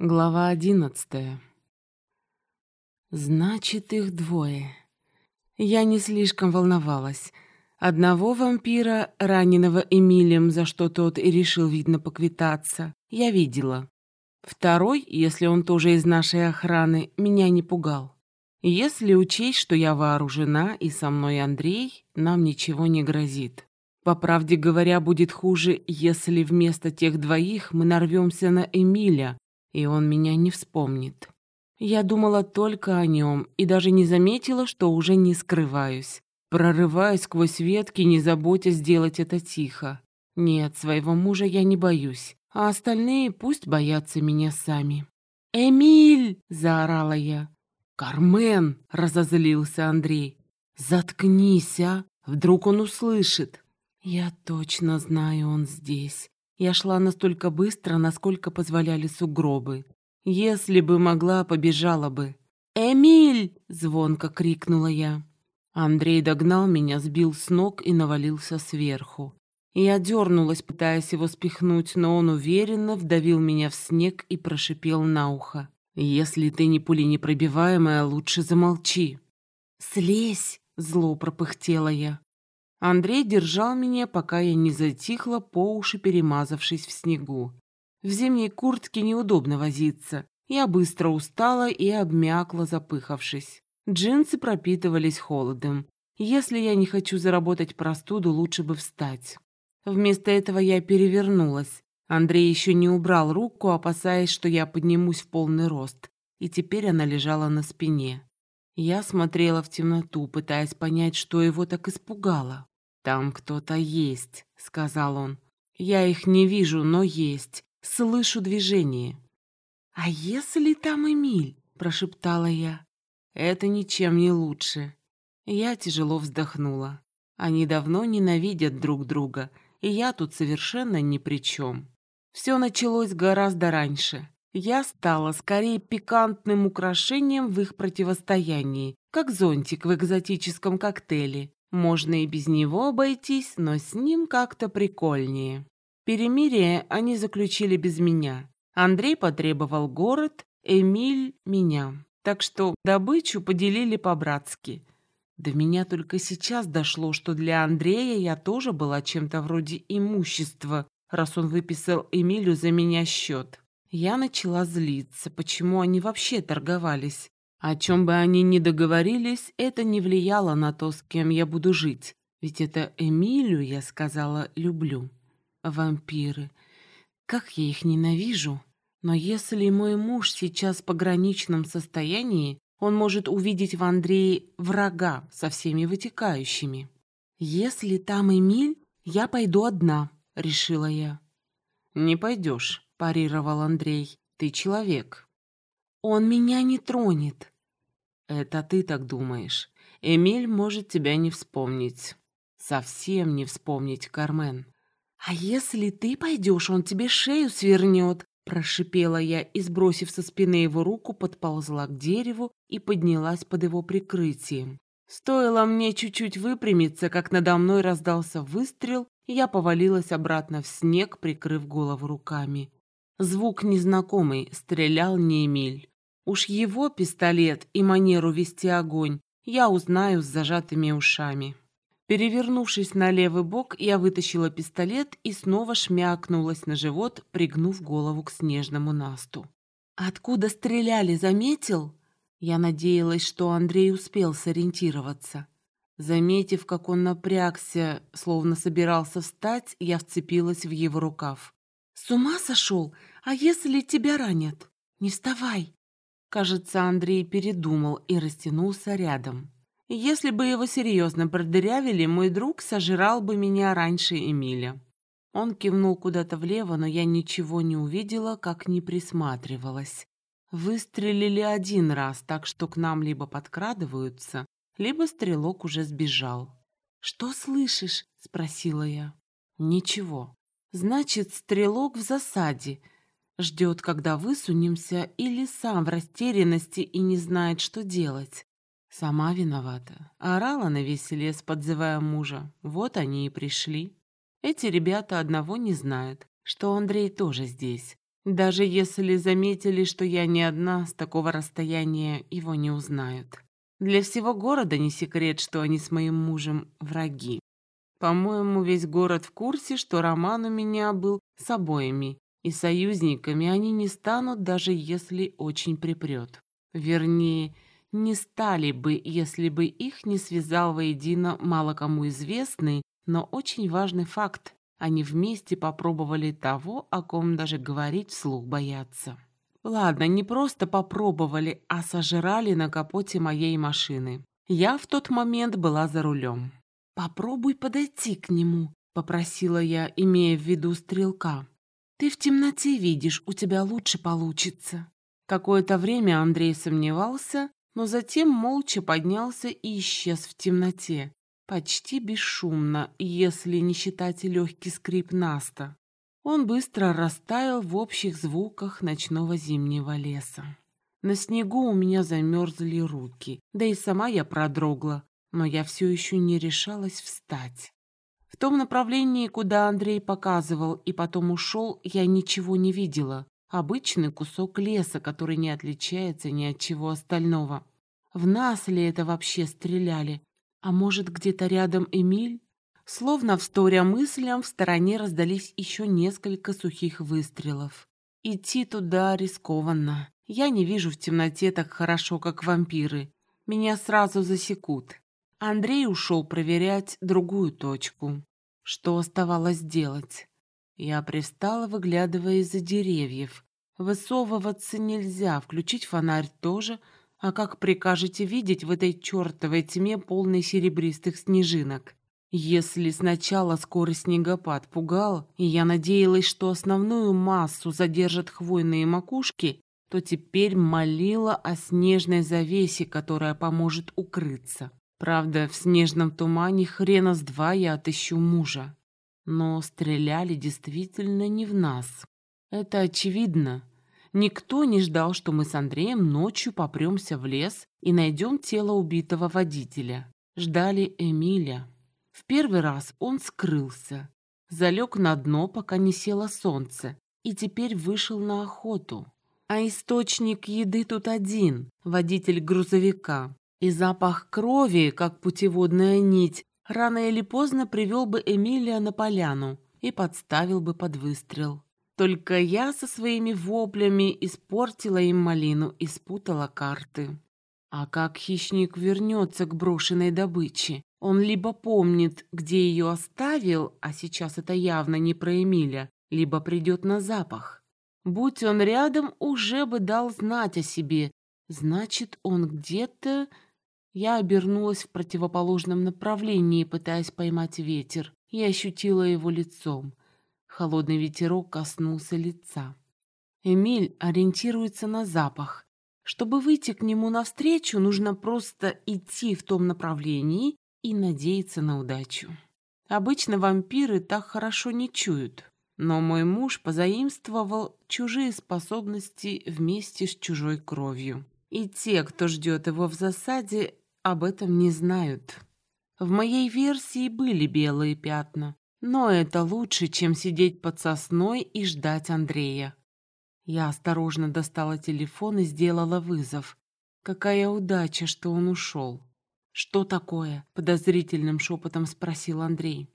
Глава одиннадцатая. Значит, их двое. Я не слишком волновалась. Одного вампира, раненого Эмилием, за что тот и решил, видно, поквитаться, я видела. Второй, если он тоже из нашей охраны, меня не пугал. Если учесть, что я вооружена и со мной Андрей, нам ничего не грозит. По правде говоря, будет хуже, если вместо тех двоих мы нарвемся на Эмиля, и он меня не вспомнит. Я думала только о нем и даже не заметила, что уже не скрываюсь. Прорываюсь сквозь ветки, не заботясь сделать это тихо. Нет, своего мужа я не боюсь, а остальные пусть боятся меня сами. «Эмиль!» – заорала я. «Кармен!» – разозлился Андрей. «Заткнись, а! Вдруг он услышит!» «Я точно знаю, он здесь. Я шла настолько быстро, насколько позволяли сугробы. Если бы могла, побежала бы. «Эмиль!» — звонко крикнула я. Андрей догнал меня, сбил с ног и навалился сверху. Я дернулась, пытаясь его спихнуть, но он уверенно вдавил меня в снег и прошипел на ухо. «Если ты не пуленепробиваемая, лучше замолчи». «Слезь!» — зло пропыхтела я. Андрей держал меня, пока я не затихла, по уши перемазавшись в снегу. В зимней куртке неудобно возиться. Я быстро устала и обмякла, запыхавшись. Джинсы пропитывались холодом. Если я не хочу заработать простуду, лучше бы встать. Вместо этого я перевернулась. Андрей еще не убрал руку, опасаясь, что я поднимусь в полный рост. И теперь она лежала на спине. Я смотрела в темноту, пытаясь понять, что его так испугало. «Там кто-то есть», — сказал он. «Я их не вижу, но есть. Слышу движение». «А если там Эмиль?» — прошептала я. «Это ничем не лучше». Я тяжело вздохнула. Они давно ненавидят друг друга, и я тут совершенно ни при чем. Все началось гораздо раньше. Я стала скорее пикантным украшением в их противостоянии, как зонтик в экзотическом коктейле. Можно и без него обойтись, но с ним как-то прикольнее. Перемирие они заключили без меня. Андрей потребовал город, Эмиль — меня. Так что добычу поделили по-братски. До меня только сейчас дошло, что для Андрея я тоже была чем-то вроде имущества, раз он выписал Эмилю за меня счет. Я начала злиться, почему они вообще торговались. О чем бы они ни договорились, это не влияло на то, с кем я буду жить. Ведь это Эмилию я сказала «люблю». Вампиры. Как я их ненавижу. Но если мой муж сейчас в пограничном состоянии, он может увидеть в Андрее врага со всеми вытекающими. «Если там Эмиль, я пойду одна», — решила я. «Не пойдешь», — парировал Андрей. «Ты человек». Он меня не тронет. Это ты так думаешь. Эмиль может тебя не вспомнить. Совсем не вспомнить, Кармен. А если ты пойдешь, он тебе шею свернет, прошипела я и, сбросив со спины его руку, подползла к дереву и поднялась под его прикрытием. Стоило мне чуть-чуть выпрямиться, как надо мной раздался выстрел, и я повалилась обратно в снег, прикрыв голову руками. Звук незнакомый, стрелял не Эмиль. Уж его пистолет и манеру вести огонь я узнаю с зажатыми ушами. Перевернувшись на левый бок, я вытащила пистолет и снова шмякнулась на живот, пригнув голову к снежному насту. «Откуда стреляли, заметил?» Я надеялась, что Андрей успел сориентироваться. Заметив, как он напрягся, словно собирался встать, я вцепилась в его рукав. «С ума сошел? А если тебя ранят? Не вставай!» Кажется, Андрей передумал и растянулся рядом. Если бы его серьезно продырявили, мой друг сожрал бы меня раньше Эмиля. Он кивнул куда-то влево, но я ничего не увидела, как не присматривалась. Выстрелили один раз, так что к нам либо подкрадываются, либо стрелок уже сбежал. «Что слышишь?» — спросила я. «Ничего. Значит, стрелок в засаде. Ждет, когда высунемся, или сам в растерянности и не знает, что делать. Сама виновата. Орала на весь лес, подзывая мужа. Вот они и пришли. Эти ребята одного не знают, что Андрей тоже здесь. Даже если заметили, что я не одна, с такого расстояния его не узнают. Для всего города не секрет, что они с моим мужем враги. По-моему, весь город в курсе, что роман у меня был с обоими, и союзниками они не станут, даже если очень припрет. Вернее, не стали бы, если бы их не связал воедино мало кому известный, но очень важный факт. Они вместе попробовали того, о ком даже говорить вслух боятся. Ладно, не просто попробовали, а сожрали на капоте моей машины. Я в тот момент была за рулем. «Попробуй подойти к нему», — попросила я, имея в виду стрелка. «Ты в темноте видишь, у тебя лучше получится». Какое-то время Андрей сомневался, но затем молча поднялся и исчез в темноте, почти бесшумно, если не считать легкий скрип Наста. Он быстро растаял в общих звуках ночного зимнего леса. На снегу у меня замерзли руки, да и сама я продрогла, но я все еще не решалась встать. В том направлении, куда Андрей показывал и потом ушел, я ничего не видела. Обычный кусок леса, который не отличается ни от чего остального. В нас ли это вообще стреляли? А может, где-то рядом Эмиль? Словно вторя мыслям, в стороне раздались еще несколько сухих выстрелов. Идти туда рискованно. Я не вижу в темноте так хорошо, как вампиры. Меня сразу засекут. Андрей ушел проверять другую точку. Что оставалось делать? Я пристала, выглядывая из-за деревьев. Высовываться нельзя, включить фонарь тоже — а как прикажете видеть в этой чертовой тьме, полной серебристых снежинок? Если сначала скорый снегопад пугал, и я надеялась, что основную массу задержат хвойные макушки, то теперь молила о снежной завесе, которая поможет укрыться. Правда, в снежном тумане хрена с два я отыщу мужа. Но стреляли действительно не в нас. Это очевидно. Никто не ждал, что мы с Андреем ночью попремся в лес и найдем тело убитого водителя. Ждали Эмиля. В первый раз он скрылся, залег на дно, пока не село солнце, и теперь вышел на охоту. А источник еды тут один – водитель грузовика. И запах крови, как путеводная нить, рано или поздно привел бы Эмилия на поляну и подставил бы под выстрел. Только я со своими воплями испортила им малину и спутала карты. А как хищник вернется к брошенной добыче? Он либо помнит, где ее оставил, а сейчас это явно не про Эмиля, либо придет на запах. Будь он рядом, уже бы дал знать о себе. Значит, он где-то... Я обернулась в противоположном направлении, пытаясь поймать ветер, и ощутила его лицом. Холодный ветерок коснулся лица. Эмиль ориентируется на запах. Чтобы выйти к нему навстречу, нужно просто идти в том направлении и надеяться на удачу. Обычно вампиры так хорошо не чуют, но мой муж позаимствовал чужие способности вместе с чужой кровью. И те, кто ждет его в засаде, об этом не знают. В моей версии были белые пятна, но это лучше, чем сидеть под сосной и ждать Андрея. Я осторожно достала телефон и сделала вызов. Какая удача, что он ушел. «Что такое?» – подозрительным шепотом спросил Андрей.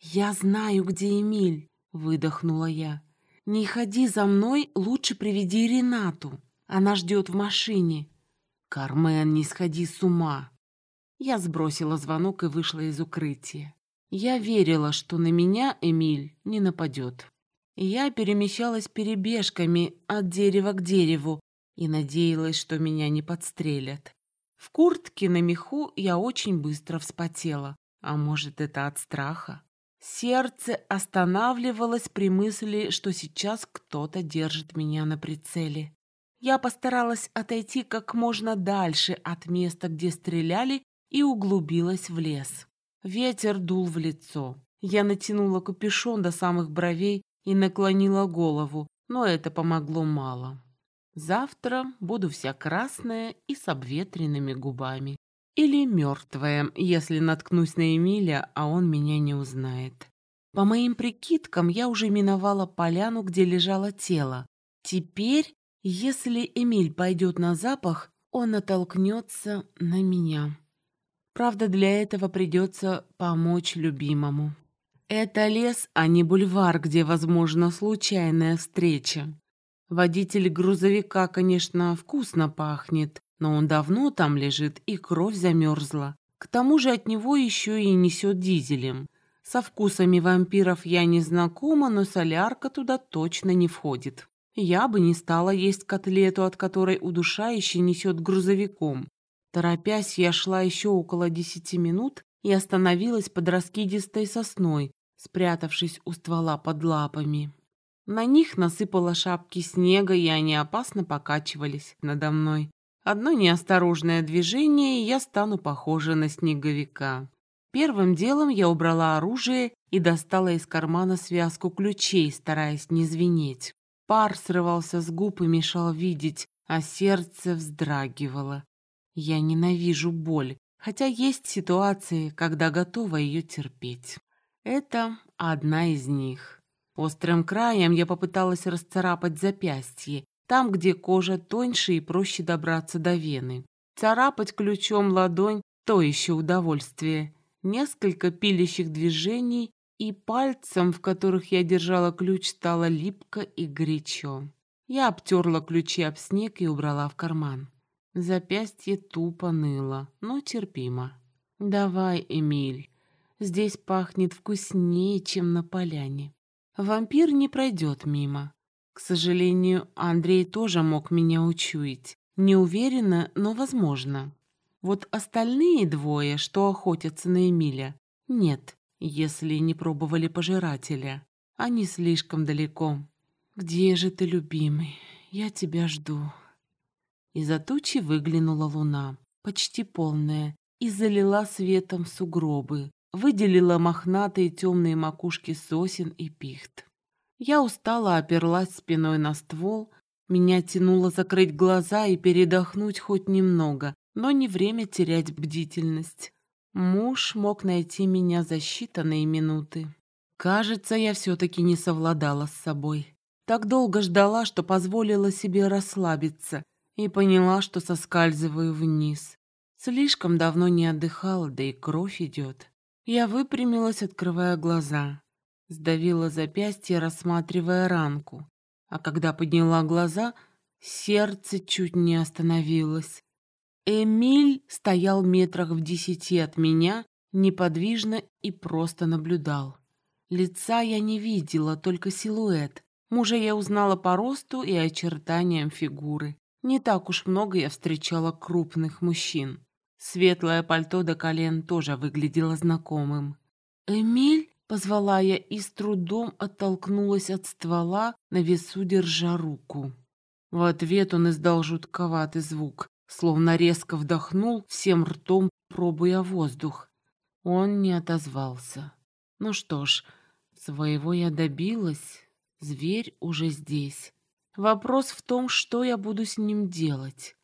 «Я знаю, где Эмиль», – выдохнула я. «Не ходи за мной, лучше приведи Ренату. Она ждет в машине». «Кармен, не сходи с ума». Я сбросила звонок и вышла из укрытия. Я верила, что на меня Эмиль не нападет. Я перемещалась перебежками от дерева к дереву и надеялась, что меня не подстрелят. В куртке на меху я очень быстро вспотела. А может, это от страха? Сердце останавливалось при мысли, что сейчас кто-то держит меня на прицеле. Я постаралась отойти как можно дальше от места, где стреляли, и углубилась в лес. Ветер дул в лицо. Я натянула капюшон до самых бровей и наклонила голову, но это помогло мало. Завтра буду вся красная и с обветренными губами. Или мертвая, если наткнусь на Эмиля, а он меня не узнает. По моим прикидкам, я уже миновала поляну, где лежало тело. Теперь, если Эмиль пойдет на запах, он натолкнется на меня. Правда, для этого придется помочь любимому. Это лес, а не бульвар, где возможна случайная встреча. Водитель грузовика, конечно, вкусно пахнет, но он давно там лежит, и кровь замерзла. К тому же от него еще и несет дизелем. Со вкусами вампиров я не знакома, но солярка туда точно не входит. Я бы не стала есть котлету, от которой удушающе несет грузовиком. Торопясь, я шла еще около десяти минут и остановилась под раскидистой сосной, спрятавшись у ствола под лапами. На них насыпало шапки снега, и они опасно покачивались надо мной. Одно неосторожное движение, и я стану похожа на снеговика. Первым делом я убрала оружие и достала из кармана связку ключей, стараясь не звенеть. Пар срывался с губ и мешал видеть, а сердце вздрагивало. Я ненавижу боль, хотя есть ситуации, когда готова ее терпеть. Это одна из них. Острым краем я попыталась расцарапать запястье, там, где кожа тоньше и проще добраться до вены. Царапать ключом ладонь – то еще удовольствие. Несколько пилящих движений, и пальцем, в которых я держала ключ, стало липко и горячо. Я обтерла ключи об снег и убрала в карман. Запястье тупо ныло, но терпимо. «Давай, Эмиль, здесь пахнет вкуснее, чем на поляне». Вампир не пройдет мимо. К сожалению, Андрей тоже мог меня учуять. Не уверена, но возможно. Вот остальные двое, что охотятся на Эмиля, нет, если не пробовали пожирателя. Они слишком далеко. «Где же ты, любимый? Я тебя жду». Из-за тучи выглянула луна, почти полная, и залила светом сугробы, выделила мохнатые темные макушки сосен и пихт. Я устала, оперлась спиной на ствол, меня тянуло закрыть глаза и передохнуть хоть немного, но не время терять бдительность. Муж мог найти меня за считанные минуты. Кажется, я все-таки не совладала с собой. Так долго ждала, что позволила себе расслабиться и поняла, что соскальзываю вниз. Слишком давно не отдыхала, да и кровь идет. Я выпрямилась, открывая глаза. Сдавила запястье, рассматривая ранку. А когда подняла глаза, сердце чуть не остановилось. Эмиль стоял метрах в десяти от меня, неподвижно и просто наблюдал. Лица я не видела, только силуэт. Мужа я узнала по росту и очертаниям фигуры. Не так уж много я встречала крупных мужчин. Светлое пальто до колен тоже выглядело знакомым. «Эмиль?» — позвала я и с трудом оттолкнулась от ствола, на весу держа руку. В ответ он издал жутковатый звук, словно резко вдохнул всем ртом, пробуя воздух. Он не отозвался. Ну что ж, своего я добилась. Зверь уже здесь. Вопрос в том, что я буду с ним делать.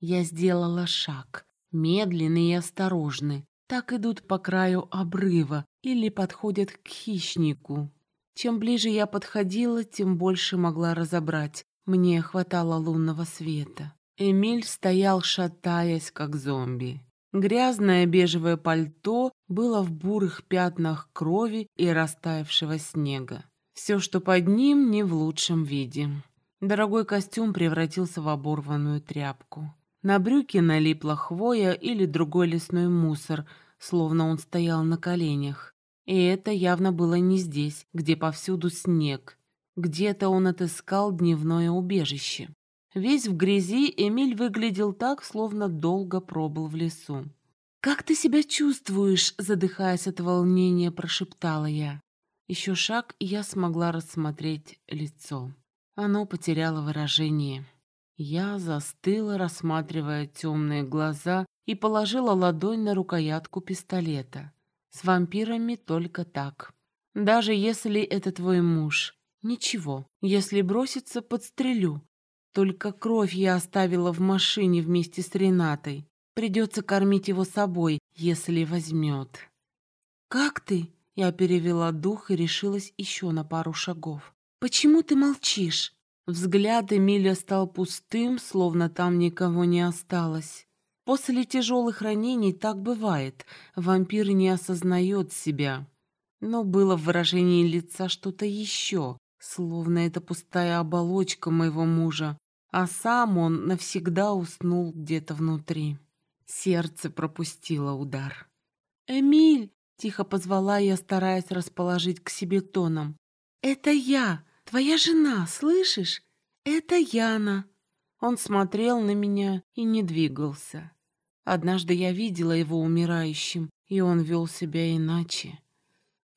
Я сделала шаг медленны и осторожны, так идут по краю обрыва или подходят к хищнику. Чем ближе я подходила, тем больше могла разобрать. Мне хватало лунного света. Эмиль стоял, шатаясь, как зомби. Грязное бежевое пальто было в бурых пятнах крови и растаявшего снега. Все, что под ним, не в лучшем виде. Дорогой костюм превратился в оборванную тряпку. На брюки налипла хвоя или другой лесной мусор, словно он стоял на коленях. И это явно было не здесь, где повсюду снег. Где-то он отыскал дневное убежище. Весь в грязи Эмиль выглядел так, словно долго пробыл в лесу. «Как ты себя чувствуешь?» — задыхаясь от волнения, прошептала я. Еще шаг, и я смогла рассмотреть лицо. Оно потеряло выражение. Я застыла, рассматривая темные глаза, и положила ладонь на рукоятку пистолета. С вампирами только так. Даже если это твой муж. Ничего, если броситься, подстрелю. Только кровь я оставила в машине вместе с Ренатой. Придется кормить его собой, если возьмет. «Как ты?» Я перевела дух и решилась еще на пару шагов. «Почему ты молчишь?» Взгляд Эмиля стал пустым, словно там никого не осталось. После тяжелых ранений так бывает, вампир не осознает себя. Но было в выражении лица что-то еще, словно это пустая оболочка моего мужа, а сам он навсегда уснул где-то внутри. Сердце пропустило удар. «Эмиль!» — тихо позвала я, стараясь расположить к себе тоном. «Это я, твоя жена, слышишь? Это Яна!» Он смотрел на меня и не двигался. Однажды я видела его умирающим, и он вел себя иначе.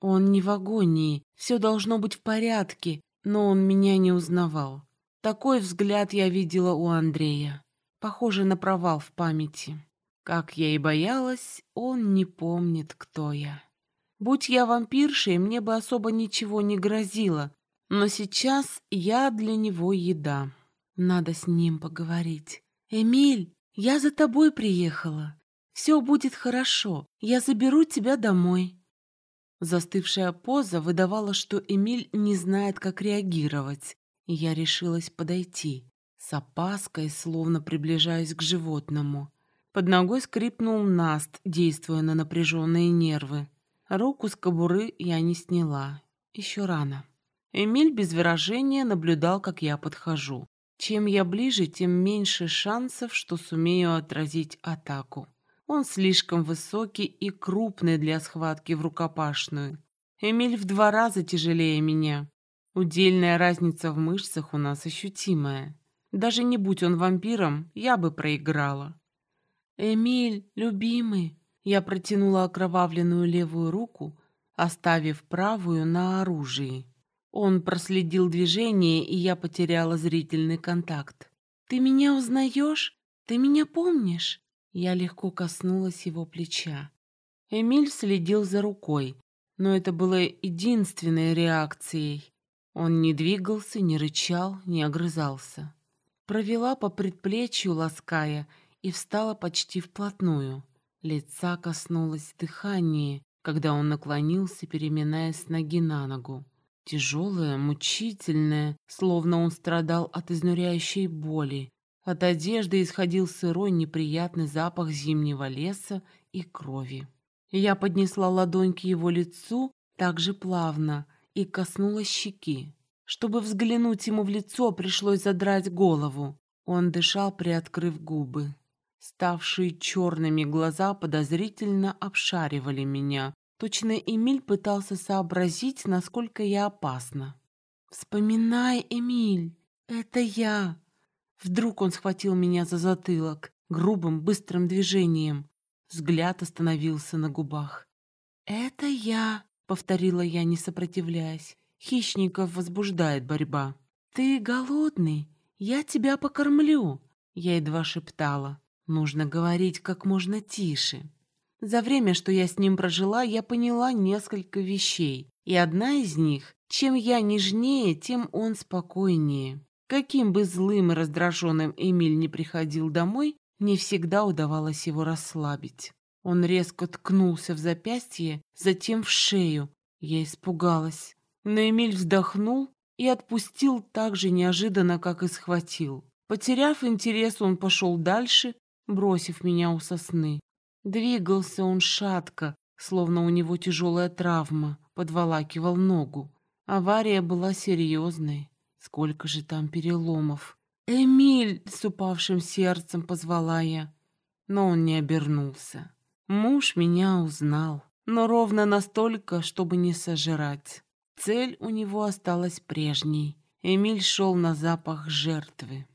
Он не в агонии, все должно быть в порядке, но он меня не узнавал. Такой взгляд я видела у Андрея. Похоже на провал в памяти. Как я и боялась, он не помнит, кто я. Будь я вампиршей, мне бы особо ничего не грозило, но сейчас я для него еда. Надо с ним поговорить. «Эмиль!» Я за тобой приехала. Все будет хорошо. Я заберу тебя домой. Застывшая поза выдавала, что Эмиль не знает, как реагировать, я решилась подойти, с опаской, словно приближаясь к животному. Под ногой скрипнул наст, действуя на напряженные нервы. Руку с кобуры я не сняла. Еще рано. Эмиль без выражения наблюдал, как я подхожу. Чем я ближе, тем меньше шансов, что сумею отразить атаку. Он слишком высокий и крупный для схватки в рукопашную. Эмиль в два раза тяжелее меня. Удельная разница в мышцах у нас ощутимая. Даже не будь он вампиром, я бы проиграла. «Эмиль, любимый!» Я протянула окровавленную левую руку, оставив правую на оружии. Он проследил движение, и я потеряла зрительный контакт. «Ты меня узнаешь? Ты меня помнишь?» Я легко коснулась его плеча. Эмиль следил за рукой, но это было единственной реакцией. Он не двигался, не рычал, не огрызался. Провела по предплечью, лаская, и встала почти вплотную. Лица коснулось дыхание, когда он наклонился, переминаясь ноги на ногу. Тяжелое, мучительное, словно он страдал от изнуряющей боли. От одежды исходил сырой неприятный запах зимнего леса и крови. Я поднесла ладонь к его лицу так же плавно и коснулась щеки. Чтобы взглянуть ему в лицо, пришлось задрать голову. Он дышал, приоткрыв губы. Ставшие черными глаза подозрительно обшаривали меня, Точно Эмиль пытался сообразить, насколько я опасна. «Вспоминай, Эмиль, это я!» Вдруг он схватил меня за затылок грубым, быстрым движением. Взгляд остановился на губах. «Это я!» — повторила я, не сопротивляясь. Хищников возбуждает борьба. «Ты голодный? Я тебя покормлю!» Я едва шептала. Нужно говорить как можно тише. За время, что я с ним прожила, я поняла несколько вещей. И одна из них, чем я нежнее, тем он спокойнее. Каким бы злым и раздраженным Эмиль не приходил домой, мне всегда удавалось его расслабить. Он резко ткнулся в запястье, затем в шею. Я испугалась. Но Эмиль вздохнул и отпустил так же неожиданно, как и схватил. Потеряв интерес, он пошел дальше, бросив меня у сосны. Двигался он шатко, словно у него тяжелая травма, подволакивал ногу. Авария была серьезной. Сколько же там переломов. «Эмиль!» — с упавшим сердцем позвала я. Но он не обернулся. Муж меня узнал, но ровно настолько, чтобы не сожрать. Цель у него осталась прежней. Эмиль шел на запах жертвы.